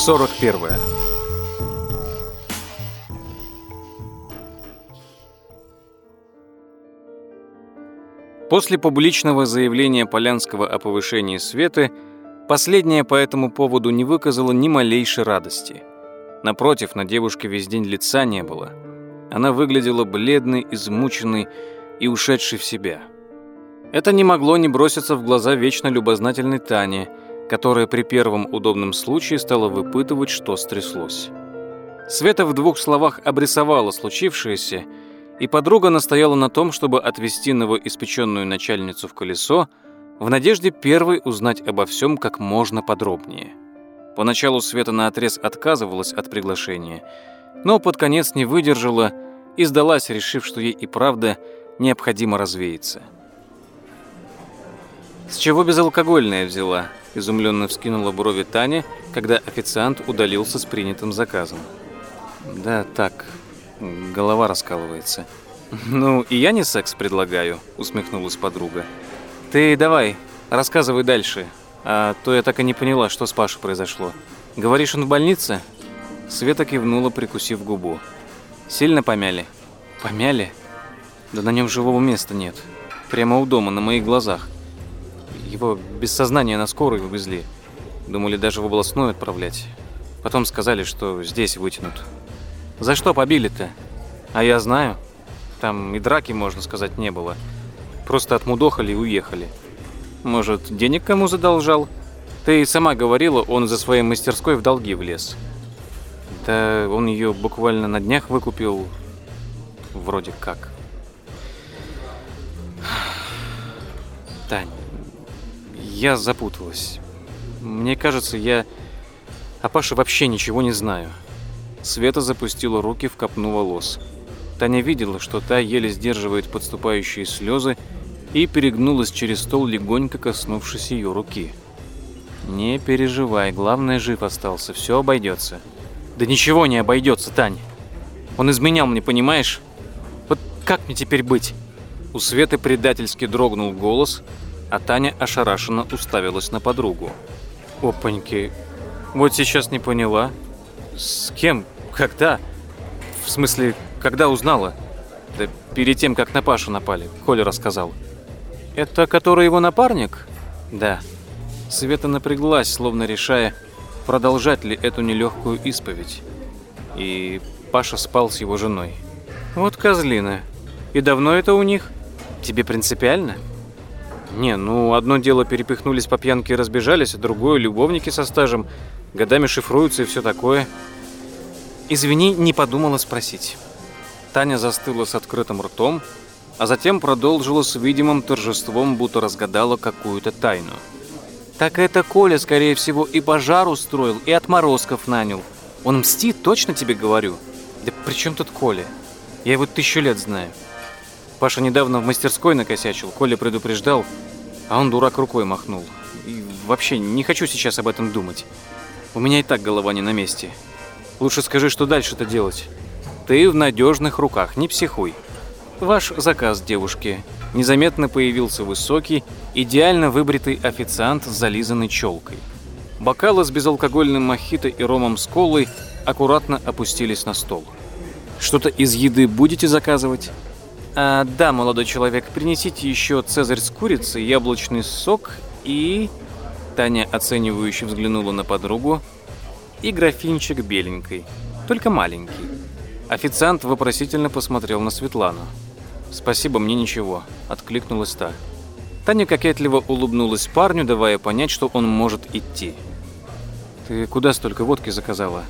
41. После публичного заявления Полянского о повышении Светы, последняя по этому поводу не выказала ни малейшей радости. Напротив, на девушке весь день лица не было. Она выглядела бледной, измученной и ушедшей в себя. Это не могло не броситься в глаза вечно любознательной Тане, которая при первом удобном случае стала выпытывать, что стряслось. Света в двух словах обрисовала случившееся, и подруга настояла на том, чтобы отвезти новоиспеченную начальницу в колесо, в надежде первой узнать обо всем как можно подробнее. Поначалу Света наотрез отказывалась от приглашения, но под конец не выдержала и сдалась, решив, что ей и правда необходимо развеяться. «С чего безалкогольное взяла?» – изумленно вскинула брови Таня, когда официант удалился с принятым заказом. «Да так, голова раскалывается». «Ну, и я не секс предлагаю», — усмехнулась подруга. «Ты давай, рассказывай дальше, а то я так и не поняла, что с Пашей произошло. Говоришь, он в больнице?» Света кивнула, прикусив губу. «Сильно помяли?» «Помяли? Да на нем живого места нет. Прямо у дома, на моих глазах. Его без сознания на скорую увезли. Думали даже в областную отправлять. Потом сказали, что здесь вытянут. За что побили-то? А я знаю. Там и драки, можно сказать, не было. Просто отмудохали и уехали. Может, денег кому задолжал? Ты сама говорила, он за своей мастерской в долги влез. Да он ее буквально на днях выкупил. Вроде как. Тань, я запуталась. Мне кажется, я о Паше вообще ничего не знаю. Света запустила руки в копну волос. Таня видела, что та еле сдерживает подступающие слезы и перегнулась через стол, легонько коснувшись ее руки. «Не переживай, главное, жив остался, все обойдется». «Да ничего не обойдется, Тань. Он изменял мне, понимаешь? Вот как мне теперь быть?» У Светы предательски дрогнул голос, а Таня ошарашенно уставилась на подругу. «Опаньки, вот сейчас не поняла. С кем? Когда? В смысле, когда узнала? Да перед тем, как на Пашу напали, Коля рассказал. Это который его напарник? Да. Света напряглась, словно решая, продолжать ли эту нелегкую исповедь. И Паша спал с его женой. Вот козлина. И давно это у них? Тебе принципиально? Не, ну одно дело перепихнулись по пьянке и разбежались, а другое любовники со стажем, годами шифруются и все такое. Извини, не подумала спросить. Таня застыла с открытым ртом, а затем продолжила с видимым торжеством, будто разгадала какую-то тайну. «Так это Коля, скорее всего, и пожар устроил, и отморозков нанял. Он мстит, точно тебе говорю?» «Да при чем тут Коля? Я его тысячу лет знаю». Паша недавно в мастерской накосячил, Коля предупреждал, а он дурак рукой махнул. И вообще, не хочу сейчас об этом думать. У меня и так голова не на месте. Лучше скажи, что дальше-то делать. Ты в надежных руках, не психуй. Ваш заказ, девушки. Незаметно появился высокий, идеально выбритый официант с зализанной челкой. Бокалы с безалкогольным мохито и ромом с колой аккуратно опустились на стол. Что-то из еды будете заказывать? А, да, молодой человек, принесите еще цезарь с курицей, яблочный сок и... Таня оценивающе взглянула на подругу. И графинчик беленькой, только маленький. Официант вопросительно посмотрел на Светлану. «Спасибо, мне ничего», — откликнулась та. Таня кокетливо улыбнулась парню, давая понять, что он может идти. «Ты куда столько водки заказала?»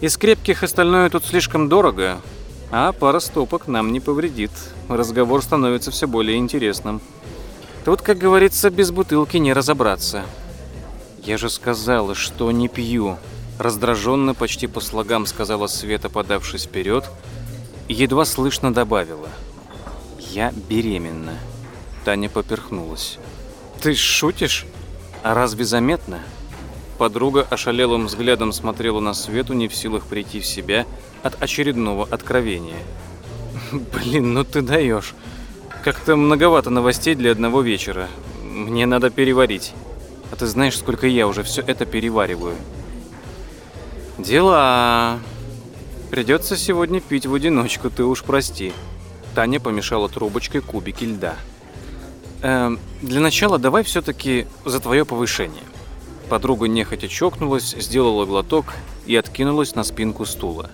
«Из крепких остальное тут слишком дорого, а пара стопок нам не повредит. Разговор становится все более интересным. Тут, как говорится, без бутылки не разобраться». «Я же сказала, что не пью», Раздраженно, почти по слогам сказала Света, подавшись вперед, едва слышно добавила. «Я беременна». Таня поперхнулась. «Ты шутишь? А разве заметно?» Подруга ошалелым взглядом смотрела на Свету, не в силах прийти в себя от очередного откровения. «Блин, ну ты даешь. Как-то многовато новостей для одного вечера. Мне надо переварить. А ты знаешь, сколько я уже все это перевариваю?» Дела. Придется сегодня пить в одиночку, ты уж прости. Таня помешала трубочкой кубики льда. Эм, для начала давай все-таки за твое повышение. Подруга нехотя чокнулась, сделала глоток и откинулась на спинку стула.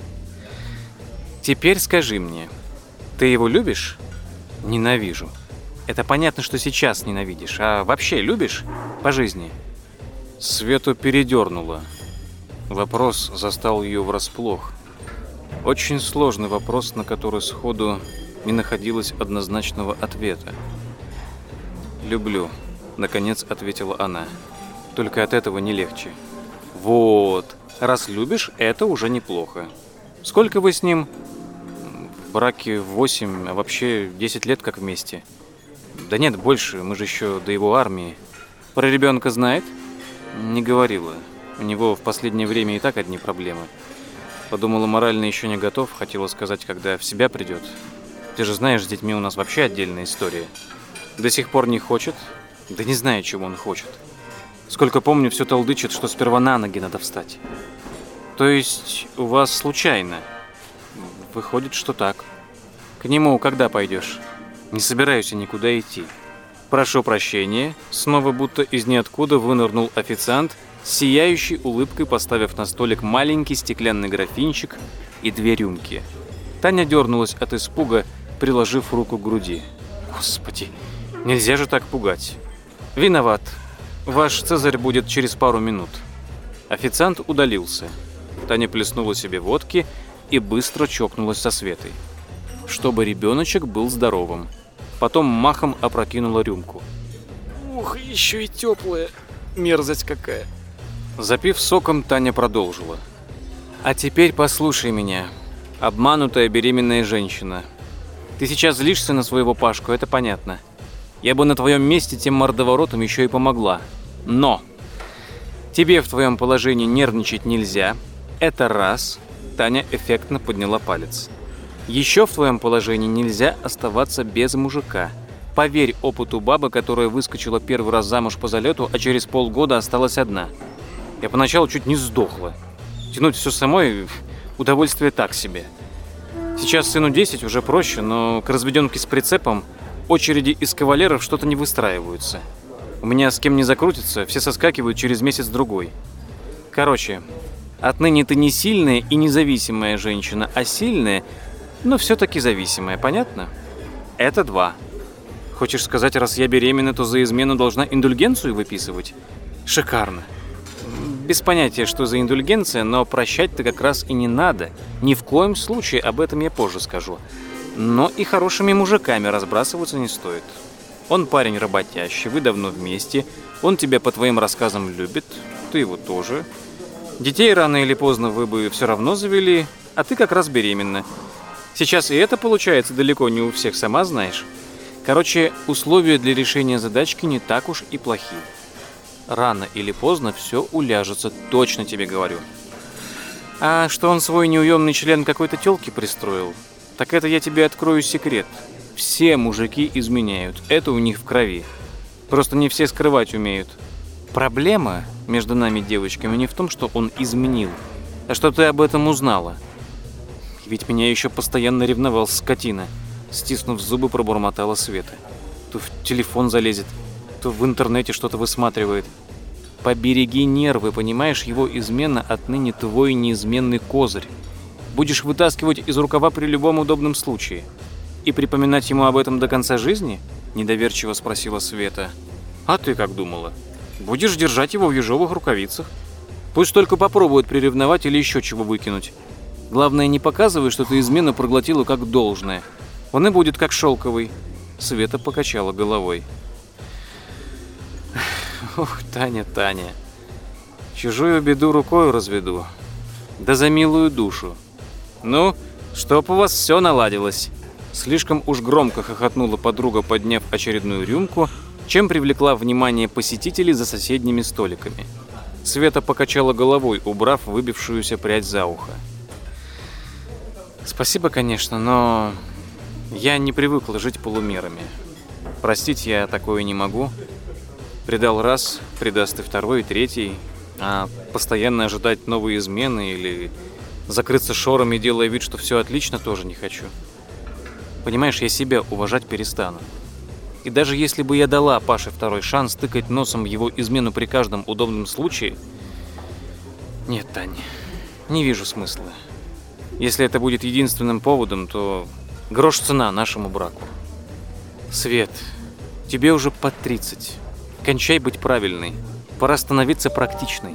Теперь скажи мне, ты его любишь? Ненавижу. Это понятно, что сейчас ненавидишь, а вообще любишь по жизни? Свету передернуло. Вопрос застал ее врасплох. Очень сложный вопрос, на который сходу не находилось однозначного ответа. «Люблю», — наконец ответила она. «Только от этого не легче». «Вот, раз любишь, это уже неплохо. Сколько вы с ним?» «В браке 8, а вообще 10 лет как вместе». «Да нет, больше, мы же еще до его армии». «Про ребенка знает?» «Не говорила. У него в последнее время и так одни проблемы». Подумала, морально еще не готов, хотела сказать, когда в себя придет. Ты же знаешь, с детьми у нас вообще отдельная история. До сих пор не хочет? Да не знаю, чего он хочет. Сколько помню, все толдычит, что сперва на ноги надо встать. То есть у вас случайно? Выходит, что так. К нему когда пойдешь? Не собираюсь я никуда идти. Прошу прощения. Снова будто из ниоткуда вынырнул официант – сияющей улыбкой поставив на столик маленький стеклянный графинчик и две рюмки. Таня дернулась от испуга, приложив руку к груди. «Господи, нельзя же так пугать!» «Виноват. Ваш Цезарь будет через пару минут». Официант удалился. Таня плеснула себе водки и быстро чокнулась со Светой. Чтобы ребеночек был здоровым. Потом махом опрокинула рюмку. «Ух, еще и теплая. Мерзость какая!» Запив соком, Таня продолжила. «А теперь послушай меня, обманутая беременная женщина. Ты сейчас злишься на своего Пашку, это понятно. Я бы на твоем месте тем мордоворотом еще и помогла. Но тебе в твоем положении нервничать нельзя. Это раз». Таня эффектно подняла палец. «Еще в твоем положении нельзя оставаться без мужика». Поверь опыту бабы, которая выскочила первый раз замуж по залету, а через полгода осталась одна – я поначалу чуть не сдохла. Тянуть все самой – удовольствие так себе. Сейчас сыну 10 уже проще, но к разведенке с прицепом очереди из кавалеров что-то не выстраиваются. У меня с кем не закрутится, все соскакивают через месяц-другой. Короче, отныне ты не сильная и независимая женщина, а сильная, но все-таки зависимая, понятно? Это два. Хочешь сказать, раз я беременна, то за измену должна индульгенцию выписывать? Шикарно без понятия, что за индульгенция, но прощать-то как раз и не надо. Ни в коем случае, об этом я позже скажу. Но и хорошими мужиками разбрасываться не стоит. Он парень работящий, вы давно вместе, он тебя по твоим рассказам любит, ты его тоже. Детей рано или поздно вы бы все равно завели, а ты как раз беременна. Сейчас и это получается далеко не у всех, сама знаешь. Короче, условия для решения задачки не так уж и плохие. Рано или поздно все уляжется, точно тебе говорю. А что он свой неуемный член какой-то тёлки пристроил, так это я тебе открою секрет. Все мужики изменяют, это у них в крови. Просто не все скрывать умеют. Проблема между нами девочками не в том, что он изменил, а что ты об этом узнала. Ведь меня еще постоянно ревновал скотина. Стиснув зубы, пробормотала Света. То в телефон залезет, то в интернете что-то высматривает. Побереги нервы, понимаешь, его измена отныне твой неизменный козырь. Будешь вытаскивать из рукава при любом удобном случае. И припоминать ему об этом до конца жизни? Недоверчиво спросила Света. А ты как думала? Будешь держать его в ежовых рукавицах. Пусть только попробует приревновать или еще чего выкинуть. Главное, не показывай, что ты измену проглотила как должное. Он и будет как шелковый. Света покачала головой. Ох, Таня, Таня. Чужую беду рукой разведу. Да за милую душу. Ну, чтоб у вас все наладилось. Слишком уж громко хохотнула подруга, подняв очередную рюмку, чем привлекла внимание посетителей за соседними столиками. Света покачала головой, убрав выбившуюся прядь за ухо. Спасибо, конечно, но я не привыкла жить полумерами. Простить я такое не могу. Предал раз, предаст и второй, и третий. А постоянно ожидать новые измены или закрыться шорами, делая вид, что все отлично, тоже не хочу. Понимаешь, я себя уважать перестану. И даже если бы я дала Паше второй шанс тыкать носом его измену при каждом удобном случае... Нет, Таня, не вижу смысла. Если это будет единственным поводом, то грош цена нашему браку. Свет, тебе уже под 30. Кончай быть правильной. Пора становиться практичной.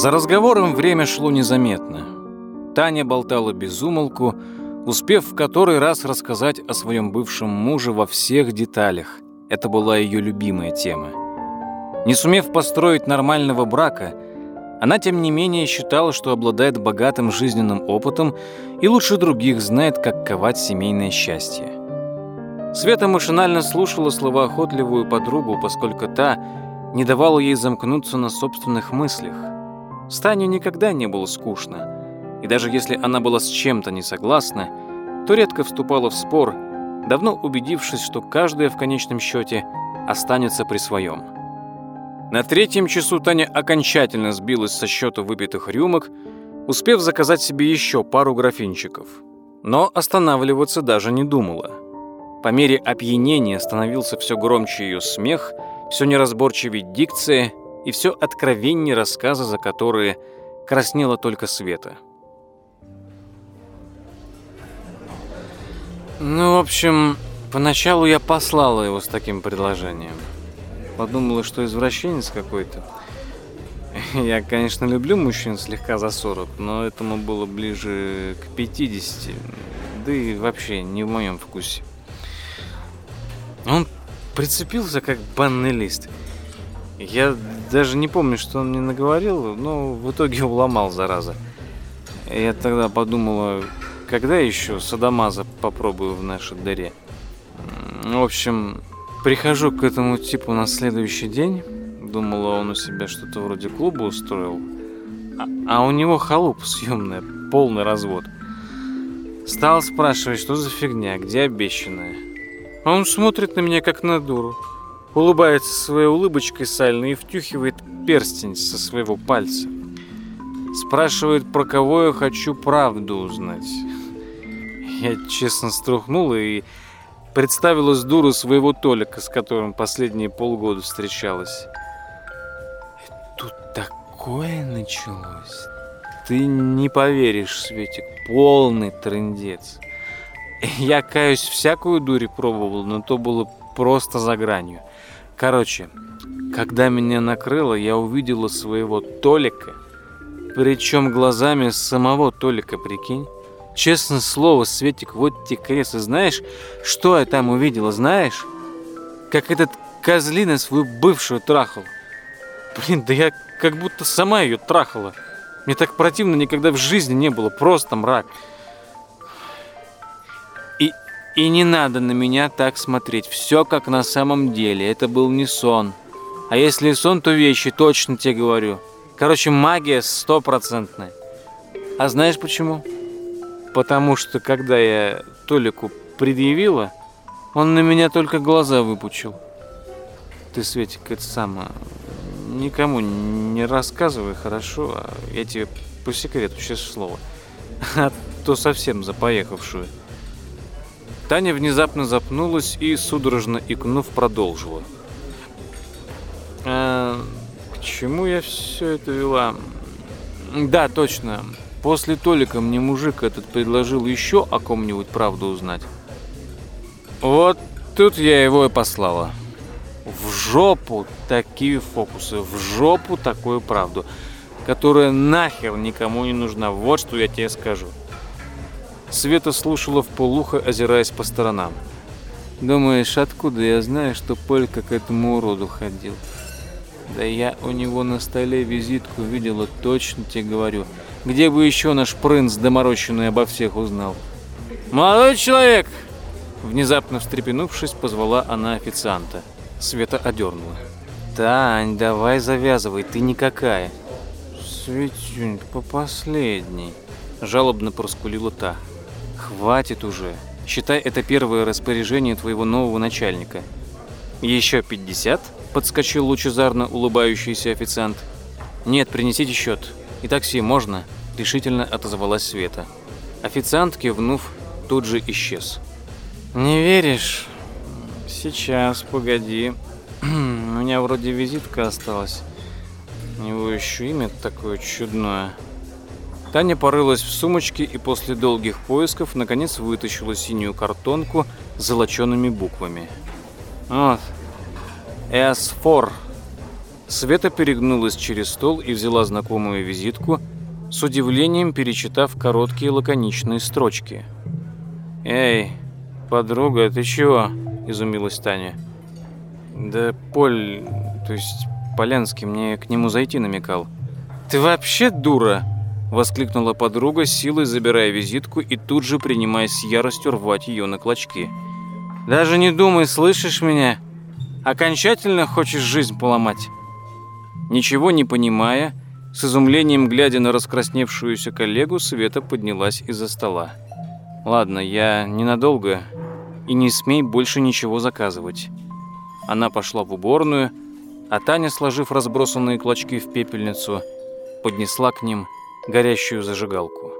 За разговором время шло незаметно. Таня болтала без умолку, успев в который раз рассказать о своем бывшем муже во всех деталях. Это была ее любимая тема. Не сумев построить нормального брака, она, тем не менее, считала, что обладает богатым жизненным опытом и лучше других знает, как ковать семейное счастье. Света машинально слушала словоохотливую подругу, поскольку та не давала ей замкнуться на собственных мыслях. Станю никогда не было скучно, и даже если она была с чем-то не согласна, то редко вступала в спор, давно убедившись, что каждая в конечном счете останется при своем. На третьем часу Таня окончательно сбилась со счета выпитых рюмок, успев заказать себе еще пару графинчиков. Но останавливаться даже не думала. По мере опьянения становился все громче ее смех, все неразборчивее дикция, и все откровеннее рассказа, за которые краснела только Света. Ну, в общем, поначалу я послала его с таким предложением. Подумала, что извращенец какой-то. Я, конечно, люблю мужчин слегка за 40, но этому было ближе к 50, да и вообще не в моем вкусе. Он прицепился как банный лист – я даже не помню, что он мне наговорил, но в итоге уломал, зараза. Я тогда подумала, когда еще садомаза попробую в нашей дыре. В общем, прихожу к этому типу на следующий день. Думала, он у себя что-то вроде клуба устроил. А, а у него халупа съемная, полный развод. Стал спрашивать, что за фигня, где обещанная. А он смотрит на меня, как на дуру улыбается своей улыбочкой сальной и втюхивает перстень со своего пальца. Спрашивает, про кого я хочу правду узнать. Я честно струхнула и представилась дуру своего Толика, с которым последние полгода встречалась. И тут такое началось. Ты не поверишь, Светик, полный трындец. Я, каюсь, всякую дури пробовал, но то было просто за гранью. Короче, когда меня накрыло, я увидела своего Толика, причем глазами самого Толика, прикинь. Честное слово, Светик, вот те кресы. Знаешь, что я там увидела, знаешь? Как этот козлина свою бывшую трахал. Блин, да я как будто сама ее трахала. Мне так противно никогда в жизни не было, просто мрак. И не надо на меня так смотреть. Все как на самом деле. Это был не сон. А если сон, то вещи, точно тебе говорю. Короче, магия стопроцентная. А знаешь почему? Потому что когда я Толику предъявила, он на меня только глаза выпучил. Ты, Светик, это самое... Никому не рассказывай, хорошо? А я тебе по секрету, сейчас слово. А то совсем за поехавшую. Таня внезапно запнулась и, судорожно икнув, продолжила. «А, к чему я все это вела? Да, точно. После Толика мне мужик этот предложил еще о ком-нибудь правду узнать. Вот тут я его и послала. В жопу такие фокусы, в жопу такую правду, которая нахер никому не нужна. Вот что я тебе скажу. Света слушала полухо, озираясь по сторонам. «Думаешь, откуда я знаю, что Полька к этому уроду ходил?» «Да я у него на столе визитку видела, точно тебе говорю. Где бы еще наш принц доморощенный обо всех узнал?» «Молодой человек!» Внезапно встрепенувшись, позвала она официанта. Света одернула. Тань, давай завязывай, ты никакая. Светюнь, по последней. Жалобно проскулила та. Хватит уже. Считай, это первое распоряжение твоего нового начальника. Еще 50? Подскочил лучезарно улыбающийся официант. Нет, принесите счет. И такси можно? Решительно отозвалась Света. Официант, кивнув, тут же исчез. Не веришь? Сейчас, погоди. У меня вроде визитка осталась. У него еще имя такое чудное. Таня порылась в сумочке и после долгих поисков наконец вытащила синюю картонку с золочеными буквами. Вот. S4. Света перегнулась через стол и взяла знакомую визитку, с удивлением перечитав короткие лаконичные строчки. «Эй, подруга, ты чего?» – изумилась Таня. «Да Поль, то есть Полянский, мне к нему зайти намекал». «Ты вообще дура?» Воскликнула подруга, силой забирая визитку и тут же принимаясь с яростью рвать ее на клочки. «Даже не думай, слышишь меня? Окончательно хочешь жизнь поломать?» Ничего не понимая, с изумлением глядя на раскрасневшуюся коллегу, Света поднялась из-за стола. «Ладно, я ненадолго, и не смей больше ничего заказывать». Она пошла в уборную, а Таня, сложив разбросанные клочки в пепельницу, поднесла к ним горящую зажигалку.